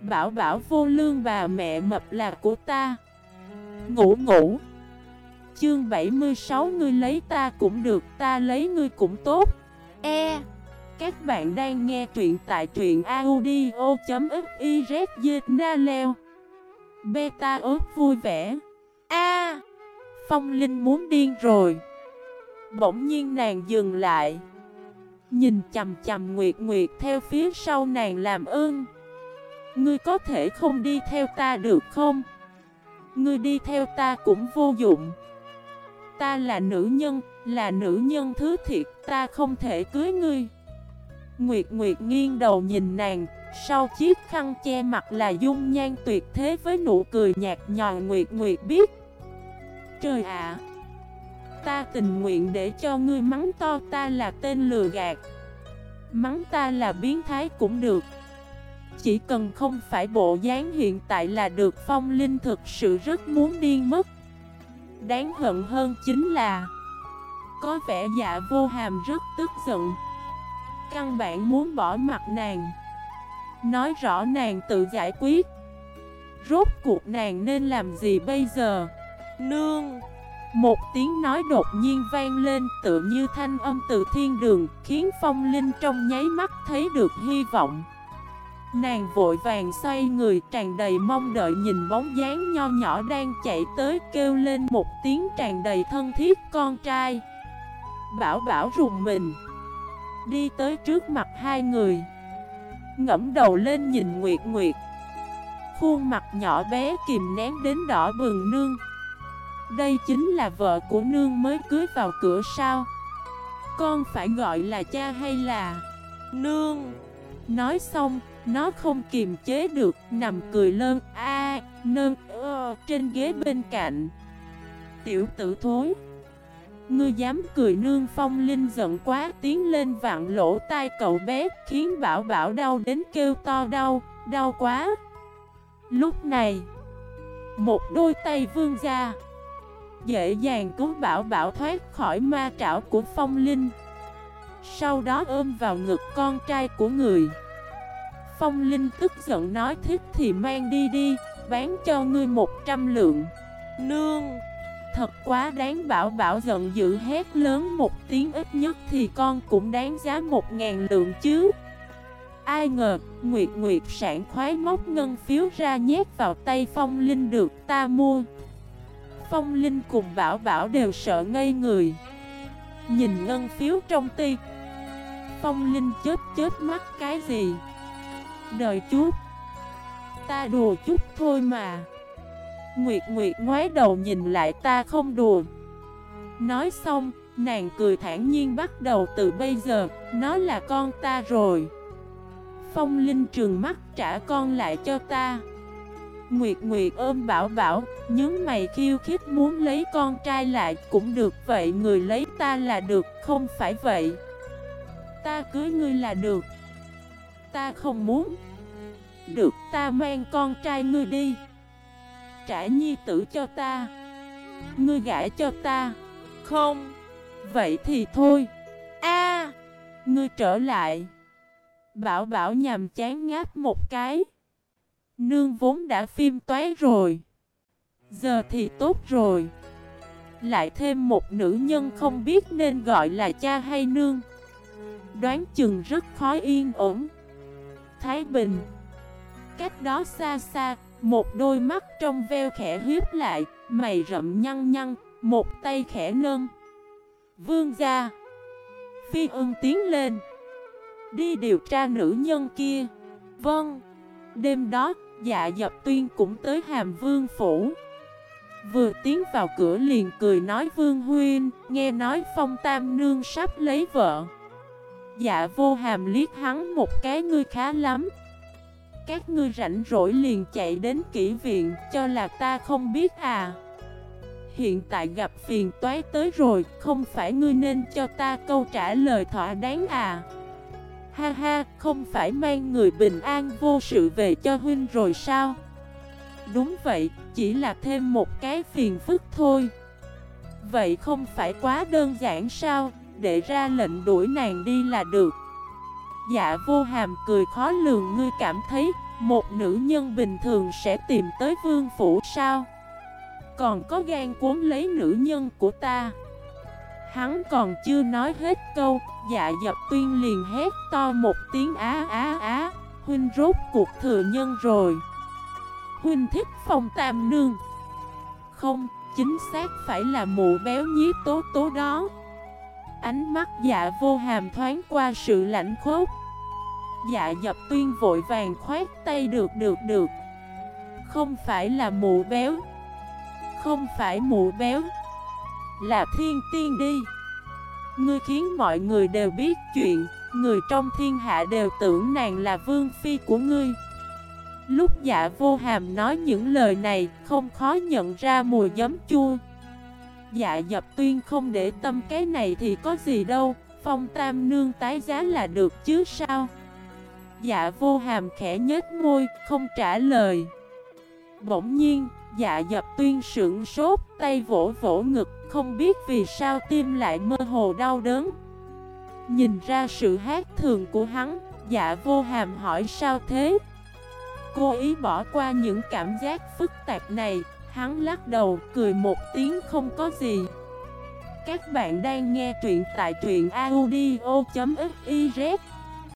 Bảo bảo vô lương bà mẹ mập là của ta. Ngủ ngủ. Chương 76 ngươi lấy ta cũng được, Ta lấy ngươi cũng tốt. E. Các bạn đang nghe truyện tại truyện audio.xyz Beta ớt vui vẻ. A. Phong Linh muốn điên rồi. Bỗng nhiên nàng dừng lại. Nhìn chầm chầm Nguyệt Nguyệt theo phía sau nàng làm ơn. Ngươi có thể không đi theo ta được không? Ngươi đi theo ta cũng vô dụng. Ta là nữ nhân, là nữ nhân thứ thiệt, ta không thể cưới ngươi. Nguyệt Nguyệt nghiêng đầu nhìn nàng, sau chiếc khăn che mặt là dung nhan tuyệt thế với nụ cười nhạt nhòa Nguyệt Nguyệt biết. Trời ạ! Ta tình nguyện để cho ngươi mắng to ta là tên lừa gạt. Mắng ta là biến thái cũng được. Chỉ cần không phải bộ dáng hiện tại là được phong linh thực sự rất muốn điên mất. Đáng hận hơn chính là Có vẻ dạ vô hàm rất tức giận. Căn bản muốn bỏ mặt nàng. Nói rõ nàng tự giải quyết. Rốt cuộc nàng nên làm gì bây giờ? Nương! Một tiếng nói đột nhiên vang lên tự như thanh âm từ thiên đường Khiến phong linh trong nháy mắt thấy được hy vọng Nàng vội vàng xoay người, tràn đầy mong đợi, nhìn bóng dáng nho nhỏ đang chạy tới, kêu lên một tiếng tràn đầy thân thiết, con trai! Bảo bảo rùng mình. Đi tới trước mặt hai người. Ngẫm đầu lên nhìn Nguyệt Nguyệt. Khuôn mặt nhỏ bé kìm nén đến đỏ bừng nương. Đây chính là vợ của nương mới cưới vào cửa sao? Con phải gọi là cha hay là Nương? Nói xong nó không kiềm chế được, nằm cười lơn a nơn ơ trên ghế bên cạnh. Tiểu tử thối. Ngươi dám cười nương phong linh giận quá tiến lên vạn lỗ tai cậu bé khiến bảo bảo đau đến kêu to đau, đau quá. Lúc này, một đôi tay vương ra, dễ dàng cứu bảo bảo thoát khỏi ma trảo của phong linh. Sau đó ôm vào ngực con trai của người. Phong Linh tức giận nói thích thì mang đi đi, bán cho ngươi 100 lượng. Nương! Thật quá đáng bảo bảo giận dữ hét lớn một tiếng ít nhất thì con cũng đáng giá 1.000 lượng chứ. Ai ngờ, Nguyệt Nguyệt sản khoái móc ngân phiếu ra nhét vào tay Phong Linh được ta mua. Phong Linh cùng Bảo Bảo đều sợ ngây người. Nhìn ngân phiếu trong ti. Phong Linh chết chết mắt cái gì? Đợi chút. Ta đùa chút thôi mà. Nguyệt Nguyệt ngoái đầu nhìn lại ta không đùa. Nói xong, nàng cười thản nhiên bắt đầu từ bây giờ Nó là con ta rồi. Phong Linh trường mắt trả con lại cho ta. Nguyệt Nguyệt ôm bảo bảo Nhớ mày khiêu khích muốn lấy con trai lại Cũng được vậy người lấy ta là được Không phải vậy. Ta cưới ngươi là được. Ta không muốn. Được. Ta mang con trai ngươi đi. Trả nhi tử cho ta. Ngươi gãi cho ta. Không. Vậy thì thôi. A Ngươi trở lại. Bảo bảo nhằm chán ngáp một cái. Nương vốn đã phim toái rồi. Giờ thì tốt rồi. Lại thêm một nữ nhân không biết nên gọi là cha hay nương. Đoán chừng rất khó yên ổn Thái Bình. Cách đó xa xa, Một đôi mắt trong veo khẽ hiếp lại, Mày rậm nhăn nhăn, Một tay khẽ nâng. Vương gia. Phi ưng tiến lên. Đi điều tra nữ nhân kia. Vâng. Đêm đó Dạ dập tuyên cũng tới hàm vương phủ. Vừa tiến vào cửa liền cười nói Vương Huyên Nghe nói phong tam nương sắp lấy vợ. Dạ vô hàm liếc hắn một cái ngươi khá lắm. Các ngươi rảnh rỗi liền chạy đến kỹ viện cho là ta không biết à. Hiện tại gặp phiền toái tới rồi Không phải ngươi nên cho ta câu trả lời thỏa đáng à. Ha ha, không phải mang người bình an vô sự về cho huynh rồi sao? Đúng vậy, chỉ là thêm một cái phiền phức thôi. Vậy không phải quá đơn giản sao? Để ra lệnh đuổi nàng đi là được. Dạ vô hàm cười khó lường ngươi cảm thấy Một nữ nhân bình thường sẽ tìm tới vương phủ sao? Còn có gan cuốn lấy nữ nhân của ta. Hắn còn chưa nói hết câu Dạ dập tuyên liền hét to một tiếng á á á Huynh rốt cuộc thừa nhân rồi. Huynh thích phong tam nương. Không, chính xác phải là mụ béo nhí tố tố đó. Ánh mắt dạ vô hàm thoáng qua sự lạnh khốc Dạ dập tuyên vội vàng khoát tay được được được. Không phải là mụ béo. Không phải mụ béo. Là thiên tiên đi. Ngươi khiến mọi người đều biết chuyện. Người trong thiên hạ đều tưởng nàng là vương phi của ngươi. Lúc dạ vô hàm nói những lời này, Không khó nhận ra mùi giấm chua. Dạ dập, tuyên không để tâm cái này thì có gì đâu. Phong tam nương tái giá là được chứ sao? Dạ vô hàm khẽ nhếch môi, Không trả lời. Bỗng nhiên Dạ dập tuyên sững sốt, Tay vỗ vỗ ngực, Không biết vì sao tim lại mơ hồ đau đớn. Nhìn ra sự hát thường của hắn Dạ vô hàm hỏi sao thế? Cô ý bỏ qua những cảm giác phức tạp này Hắn lắc đầu, cười một tiếng không có gì. Các bạn đang nghe truyện tại truyện audio.fif